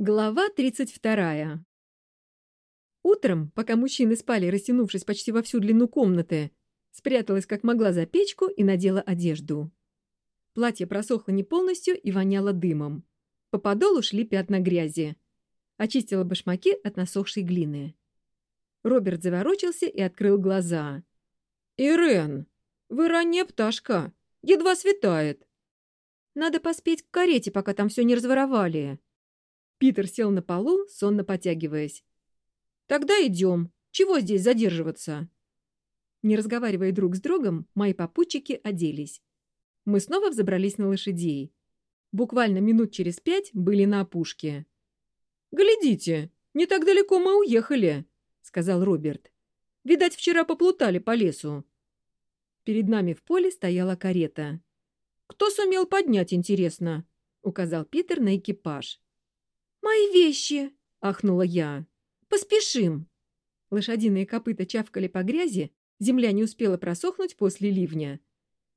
Глава 32. Утром, пока мужчины спали, растянувшись почти во всю длину комнаты, спряталась как могла за печку и надела одежду. Платье просохло не полностью и воняло дымом. По подолу шли пятна грязи. Очистила башмаки от насохшей глины. Роберт заворочился и открыл глаза. «Ирен, вы ранняя пташка. Едва светает». «Надо поспеть к карете, пока там все не разворовали», Питер сел на полу, сонно потягиваясь. «Тогда идем. Чего здесь задерживаться?» Не разговаривая друг с другом, мои попутчики оделись. Мы снова взобрались на лошадей. Буквально минут через пять были на опушке. «Глядите, не так далеко мы уехали», — сказал Роберт. «Видать, вчера поплутали по лесу». Перед нами в поле стояла карета. «Кто сумел поднять, интересно?» — указал Питер на экипаж. «Мои вещи!» — ахнула я. «Поспешим!» Лошадиные копыта чавкали по грязи, земля не успела просохнуть после ливня.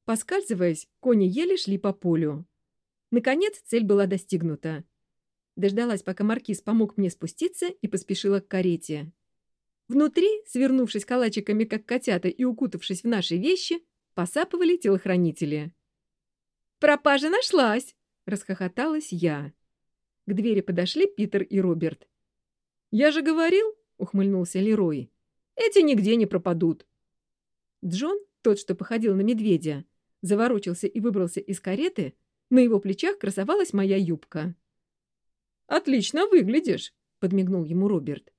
Поскальзываясь, кони еле шли по полю. Наконец цель была достигнута. Дождалась, пока маркиз помог мне спуститься и поспешила к карете. Внутри, свернувшись калачиками, как котята, и укутавшись в наши вещи, посапывали телохранители. «Пропажа нашлась!» — расхохоталась я. К двери подошли Питер и Роберт. «Я же говорил», — ухмыльнулся Лерой, — «эти нигде не пропадут». Джон, тот, что походил на медведя, заворочился и выбрался из кареты, на его плечах красовалась моя юбка. «Отлично выглядишь», — подмигнул ему Роберт.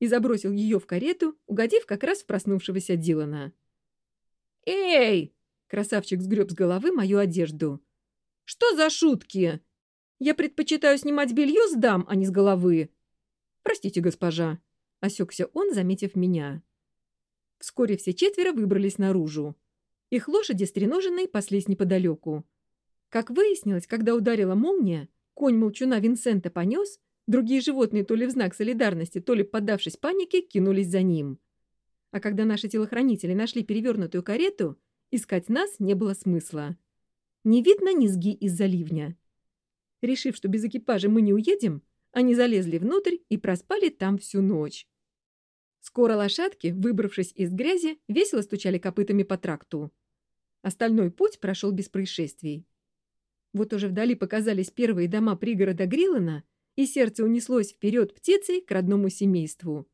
«Холод собачий», — проворчал сконфуженный мужчина. «Тут и в женские портки влезешь». Он снял с плеч юбку и забросил ее в карету, угодив как раз в проснувшегося Дилана. «Эй!» — красавчик сгреб с головы мою одежду. «Что за шутки? Я предпочитаю снимать белье с дам, а не с головы». «Простите, госпожа», — осекся он, заметив меня. Вскоре все четверо выбрались наружу. Их лошади стреноженные паслись неподалеку. Как выяснилось, когда ударила молния, конь молчуна Винсента понес, Другие животные, то ли в знак солидарности, то ли поддавшись панике, кинулись за ним. А когда наши телохранители нашли перевернутую карету, искать нас не было смысла. Не видно низги из-за ливня. Решив, что без экипажа мы не уедем, они залезли внутрь и проспали там всю ночь. Скоро лошадки, выбравшись из грязи, весело стучали копытами по тракту. Остальной путь прошел без происшествий. Вот уже вдали показались первые дома пригорода Гриллана, и сердце унеслось вперед птицей к родному семейству.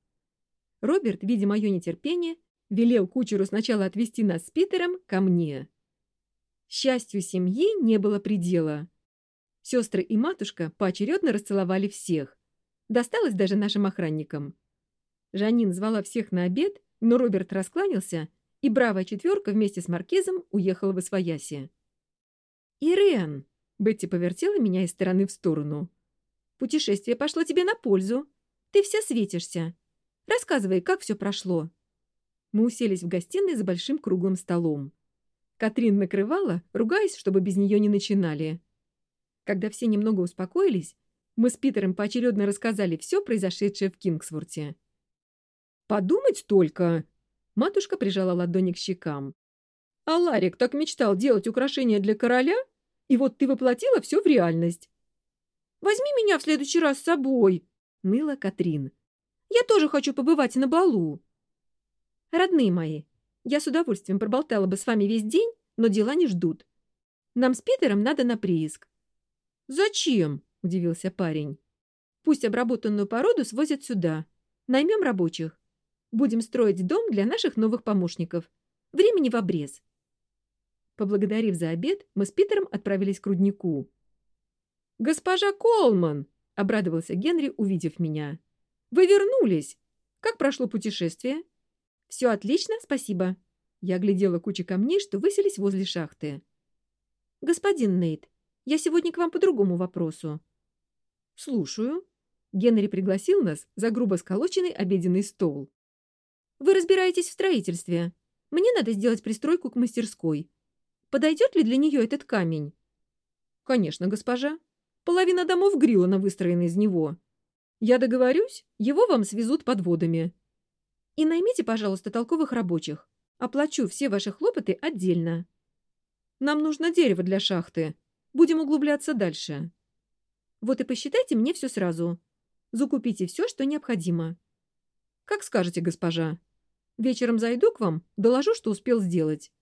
Роберт, видя мое нетерпение, велел кучеру сначала отвезти нас с Питером ко мне. Счастью семьи не было предела. Сестры и матушка поочередно расцеловали всех. Досталось даже нашим охранникам. Жанин звала всех на обед, но Роберт раскланялся, и бравая четверка вместе с Маркизом уехала в Освояси. «Ирен!» — Бетти повертела меня из стороны в сторону. Путешествие пошло тебе на пользу. Ты вся светишься. Рассказывай, как все прошло». Мы уселись в гостиной за большим круглым столом. Катрин накрывала, ругаясь, чтобы без нее не начинали. Когда все немного успокоились, мы с Питером поочередно рассказали все произошедшее в Кингсворте. «Подумать только!» Матушка прижала ладони к щекам. «А Ларик так мечтал делать украшения для короля, и вот ты Возьми меня в следующий раз с собой!» — ныла Катрин. «Я тоже хочу побывать на балу!» «Родные мои, я с удовольствием проболтала бы с вами весь день, но дела не ждут. Нам с Питером надо на прииск». «Зачем?» — удивился парень. «Пусть обработанную породу свозят сюда. Наймем рабочих. Будем строить дом для наших новых помощников. Времени в обрез». Поблагодарив за обед, мы с Питером отправились к руднику. «Госпожа Колман!» — обрадовался Генри, увидев меня. «Вы вернулись! Как прошло путешествие?» «Все отлично, спасибо!» Я глядела кучу камней, что высились возле шахты. «Господин Нейт, я сегодня к вам по другому вопросу». «Слушаю». Генри пригласил нас за грубо сколоченный обеденный стол. «Вы разбираетесь в строительстве. Мне надо сделать пристройку к мастерской. Подойдет ли для нее этот камень?» «Конечно, госпожа», Половина домов Грилана выстроена из него. Я договорюсь, его вам свезут подводами. И наймите, пожалуйста, толковых рабочих. Оплачу все ваши хлопоты отдельно. Нам нужно дерево для шахты. Будем углубляться дальше. Вот и посчитайте мне все сразу. Закупите все, что необходимо. Как скажете, госпожа. Вечером зайду к вам, доложу, что успел сделать.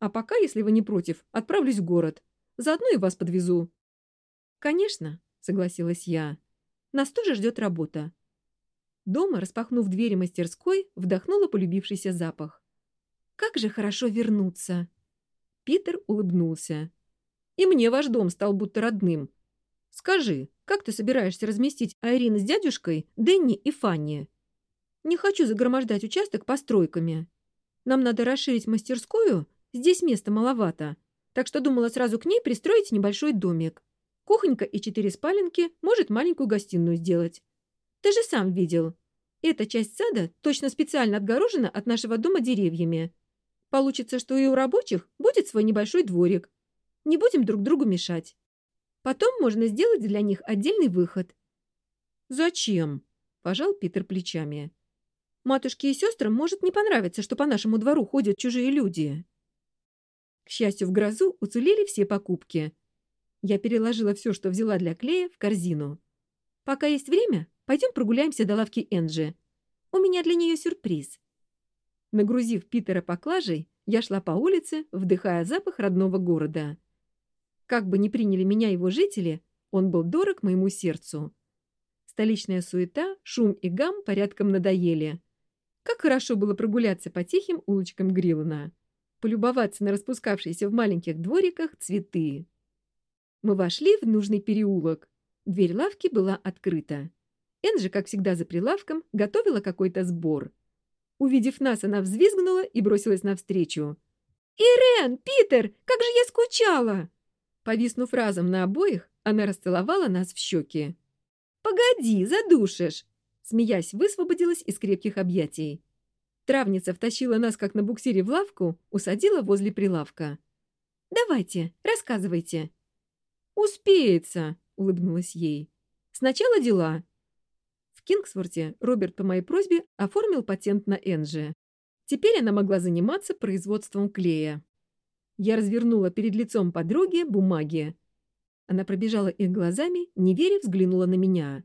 А пока, если вы не против, отправлюсь в город. Заодно и вас подвезу. «Конечно», — согласилась я. «Нас тоже ждет работа». Дома, распахнув двери мастерской, вдохнула полюбившийся запах. «Как же хорошо вернуться!» Питер улыбнулся. «И мне ваш дом стал будто родным. Скажи, как ты собираешься разместить Айрин с дядюшкой, Дэнни и Фанни? Не хочу загромождать участок постройками. Нам надо расширить мастерскую, здесь места маловато, так что думала сразу к ней пристроить небольшой домик. Кухонька и четыре спаленки может маленькую гостиную сделать. Ты же сам видел. Эта часть сада точно специально отгорожена от нашего дома деревьями. Получится, что и у рабочих будет свой небольшой дворик. Не будем друг другу мешать. Потом можно сделать для них отдельный выход. «Зачем?» – пожал Питер плечами. «Матушке и сестрам может не понравиться, что по нашему двору ходят чужие люди». К счастью, в грозу уцелели все покупки – Я переложила все, что взяла для клея, в корзину. Пока есть время, пойдем прогуляемся до лавки Энджи. У меня для нее сюрприз. Нагрузив Питера поклажей, я шла по улице, вдыхая запах родного города. Как бы ни приняли меня его жители, он был дорог моему сердцу. Столичная суета, шум и гам порядком надоели. Как хорошо было прогуляться по тихим улочкам Гриллана. Полюбоваться на распускавшиеся в маленьких двориках цветы. Мы вошли в нужный переулок. Дверь лавки была открыта. Энджи, как всегда за прилавком, готовила какой-то сбор. Увидев нас, она взвизгнула и бросилась навстречу. «Ирен! Питер! Как же я скучала!» Повиснув разом на обоих, она расцеловала нас в щеки. «Погоди, задушишь!» Смеясь, высвободилась из крепких объятий. Травница втащила нас, как на буксире, в лавку, усадила возле прилавка. «Давайте, рассказывайте!» «Успеется», — улыбнулась ей. «Сначала дела». В Кингсворте Роберт по моей просьбе оформил патент на Энджи. Теперь она могла заниматься производством клея. Я развернула перед лицом подруги бумаги. Она пробежала их глазами, не веря, взглянула на меня.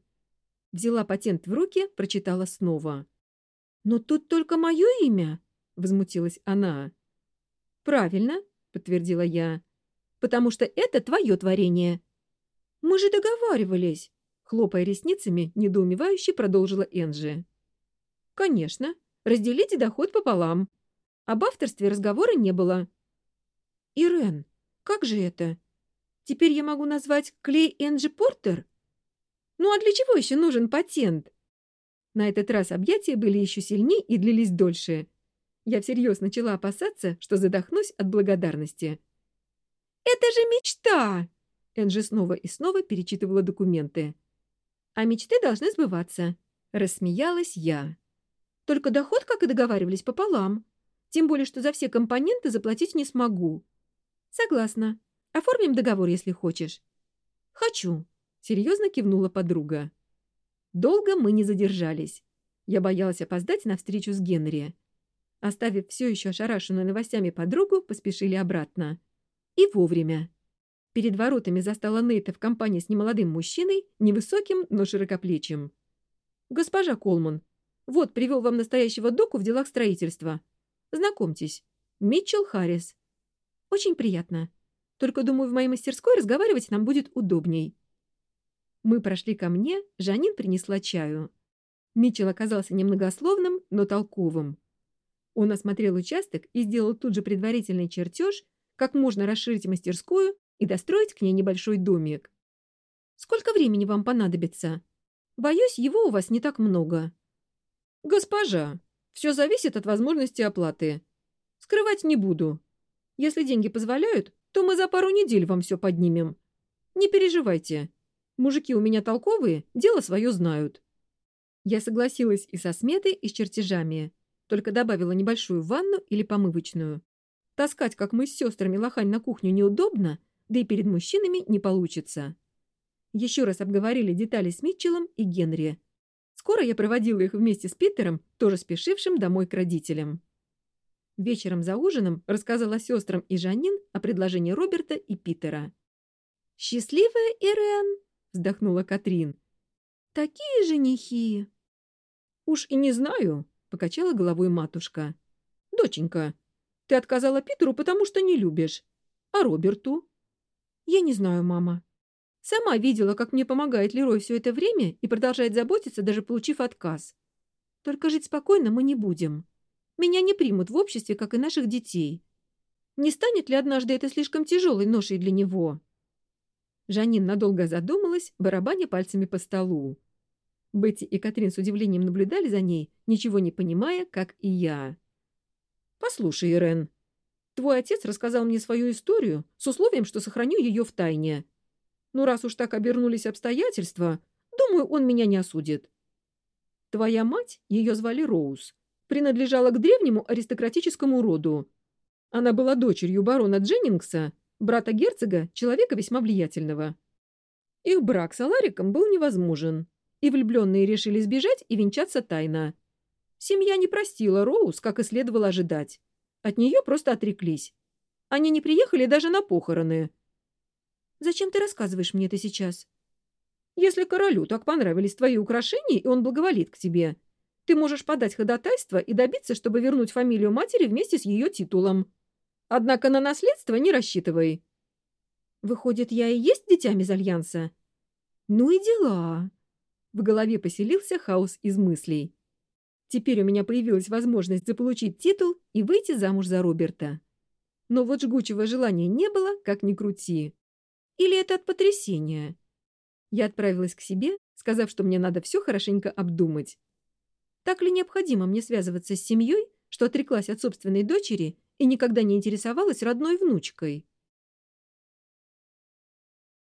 Взяла патент в руки, прочитала снова. «Но тут только мое имя», — возмутилась она. «Правильно», — подтвердила я потому что это твое творение». «Мы же договаривались», — хлопая ресницами, недоумевающе продолжила Энджи. «Конечно. Разделите доход пополам. Об авторстве разговора не было». «Ирен, как же это? Теперь я могу назвать Клей Энджи Портер? Ну а для чего еще нужен патент?» На этот раз объятия были еще сильнее и длились дольше. Я всерьез начала опасаться, что задохнусь от благодарности. «Это же мечта!» Энджи снова и снова перечитывала документы. «А мечты должны сбываться», — рассмеялась я. «Только доход, как и договаривались, пополам. Тем более, что за все компоненты заплатить не смогу». «Согласна. Оформим договор, если хочешь». «Хочу», — серьезно кивнула подруга. Долго мы не задержались. Я боялась опоздать на встречу с Генри. Оставив все еще ошарашенную новостями подругу, поспешили обратно и вовремя. Перед воротами застала Нейта в компании с немолодым мужчиной, невысоким, но широкоплечим. «Госпожа Колман, вот привел вам настоящего доку в делах строительства. Знакомьтесь, Митчелл Харрис. Очень приятно. Только, думаю, в моей мастерской разговаривать нам будет удобней». Мы прошли ко мне, Жанин принесла чаю. Митчелл оказался немногословным, но толковым. Он осмотрел участок и сделал тут же предварительный чертеж – как можно расширить мастерскую и достроить к ней небольшой домик. Сколько времени вам понадобится? Боюсь, его у вас не так много. Госпожа, все зависит от возможности оплаты. Скрывать не буду. Если деньги позволяют, то мы за пару недель вам все поднимем. Не переживайте. Мужики у меня толковые, дело свое знают. Я согласилась и со сметой, и с чертежами, только добавила небольшую ванну или помывочную. Таскать, как мы с сестрами, лохань на кухню неудобно, да и перед мужчинами не получится. Еще раз обговорили детали с Митчеллом и Генри. Скоро я проводила их вместе с Питером, тоже спешившим домой к родителям. Вечером за ужином рассказала сестрам и Жанин о предложении Роберта и Питера. «Счастливая Ирен!» — вздохнула Катрин. «Такие женихи!» «Уж и не знаю», — покачала головой матушка. «Доченька, ты отказала Питеру, потому что не любишь. А Роберту?» «Я не знаю, мама. Сама видела, как мне помогает Лерой все это время и продолжает заботиться, даже получив отказ. Только жить спокойно мы не будем. Меня не примут в обществе, как и наших детей. Не станет ли однажды это слишком тяжелой ношей для него?» Жанин надолго задумалась, барабаня Послушай, Ирен, твой отец рассказал мне свою историю с условием, что сохраню ее в тайне. Но ну, раз уж так обернулись обстоятельства, думаю, он меня не осудит. Твоя мать, ее звали Роуз, принадлежала к древнему аристократическому роду. Она была дочерью барона Дженнингса, брата герцога, человека весьма влиятельного. Их брак с Алариком был невозможен, и влюбленные решили сбежать и венчаться тайно – Семья не простила Роуз, как и следовало ожидать. От нее просто отреклись. Они не приехали даже на похороны. «Зачем ты рассказываешь мне это сейчас?» «Если королю так понравились твои украшения, и он благоволит к тебе, ты можешь подать ходатайство и добиться, чтобы вернуть фамилию матери вместе с ее титулом. Однако на наследство не рассчитывай». «Выходит, я и есть дитя мезальянса?» «Ну и дела!» В голове поселился хаос из мыслей. Теперь у меня появилась возможность заполучить титул и выйти замуж за Роберта. Но вот жгучего желания не было, как ни крути. Или это от потрясения? Я отправилась к себе, сказав, что мне надо все хорошенько обдумать. Так ли необходимо мне связываться с семьей, что отреклась от собственной дочери и никогда не интересовалась родной внучкой?